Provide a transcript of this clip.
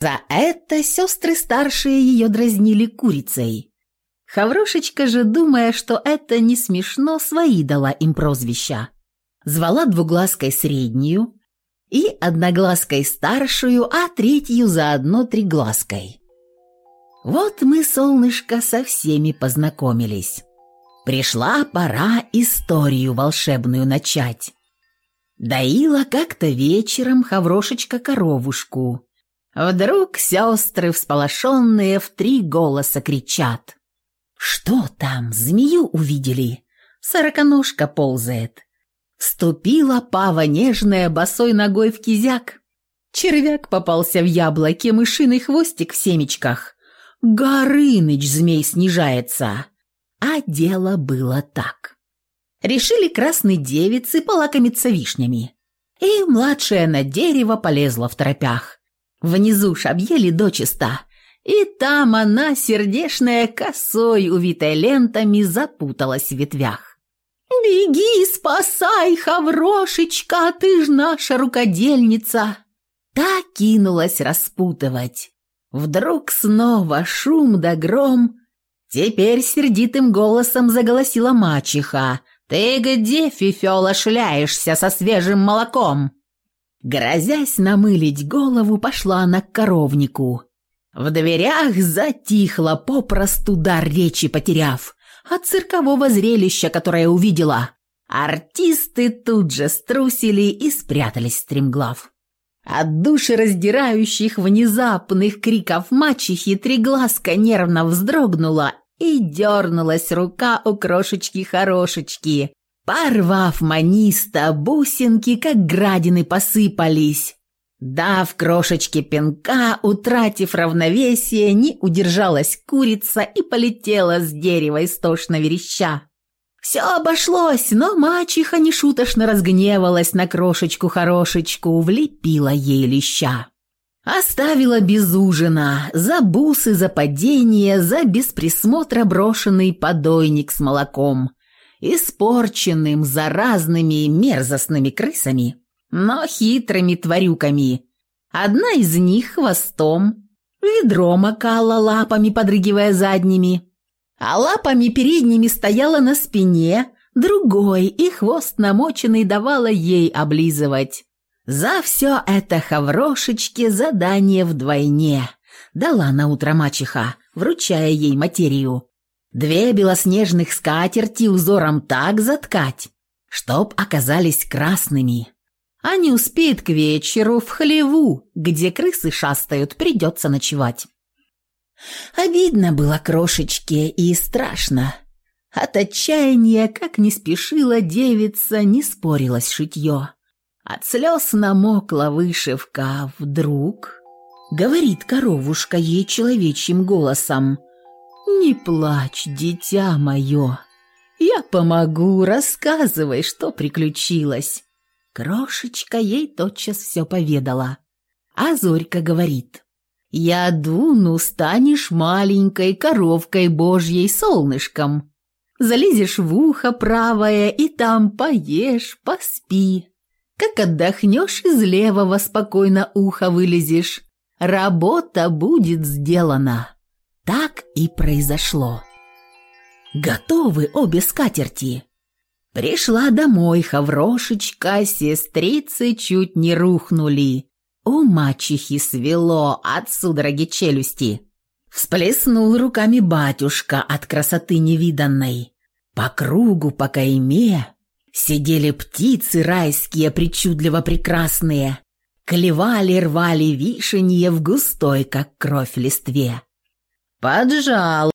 За это сестры старшие ее дразнили курицей. Хаврошечка же, думая, что это не смешно, свои дала им прозвища. Звала двуглазкой среднюю и одноглазкой старшую, а третью заодно триглазкой. Вот мы, солнышко, со всеми познакомились. Пришла пора историю волшебную начать. Доила как-то вечером Хаврошечка коровушку. Вдруг сестры, всполошенные, в три голоса кричат. «Что там, змею увидели?» Сороконожка ползает. Ступила пава нежная босой ногой в кизяк. Червяк попался в яблоке, мышиный хвостик в семечках. Горыныч змей снижается. А дело было так. Решили красные девицы полакомиться вишнями. И младшая на дерево полезла в тропях. Внизу ж объели дочисто. И там она, сердешная косой, увитой лентами, запуталась в ветвях. «Беги, спасай, Хаврошечка, ты ж наша рукодельница!» Та кинулась распутывать. Вдруг снова шум да гром. Теперь сердитым голосом заголосила мачеха, «Ты где, фифёла, шляешься со свежим молоком?» Грозясь намылить голову, пошла она к коровнику. В дверях затихла, попросту дар речи потеряв, от циркового зрелища, которое увидела. Артисты тут же струсили и спрятались стремглав. От душераздирающих внезапных криков мачехи триглазка нервно вздрогнула и дернулась рука у крошечки-хорошечки. Порвав маниста, бусинки, как градины, посыпались. Дав крошечке пинка, утратив равновесие, не удержалась курица и полетела с дерева истошно вереща. Все обошлось, но мачеха нешуточно разгневалась на крошечку-хорошечку, влепила ей леща. Оставила без ужина, за бусы, за падение, за без присмотра брошенный подойник с молоком, испорченным заразными мерзостными крысами, но хитрыми тварюками. Одна из них хвостом, ведро макала лапами, подрыгивая задними, а лапами передними стояла на спине, другой и хвост намоченный давала ей облизывать. За все это Хаврошечке задание вдвойне. Дала на утро мачеха, вручая ей материю. Две белоснежных скатерти узором так заткать, чтоб оказались красными. А не успеет к вечеру в хлеву, где крысы шастают, придется ночевать. Обидно было крошечке и страшно. От отчаяния, как не спешила девица, не спорилась шитье. От слез намокла вышивка. Вдруг говорит коровушка ей человечьим голосом. «Не плачь, дитя мое. Я помогу, рассказывай, что приключилось». Крошечка ей тотчас все поведала. А Зорька говорит. «Я дуну, станешь маленькой коровкой божьей солнышком. Залезешь в ухо правое и там поешь, поспи. Как отдохнешь, из левого спокойно ухо вылезешь. Работа будет сделана. Так и произошло. Готовы обе скатерти. Пришла домой Хаврошечка, сестрицы чуть не рухнули. У мачехи свело от судороги челюсти. Всплеснул руками батюшка от красоты невиданной. По кругу, по кайме Сидели птицы райские, причудливо прекрасные, Клевали, рвали вишенье в густой, как кровь листве. Поджал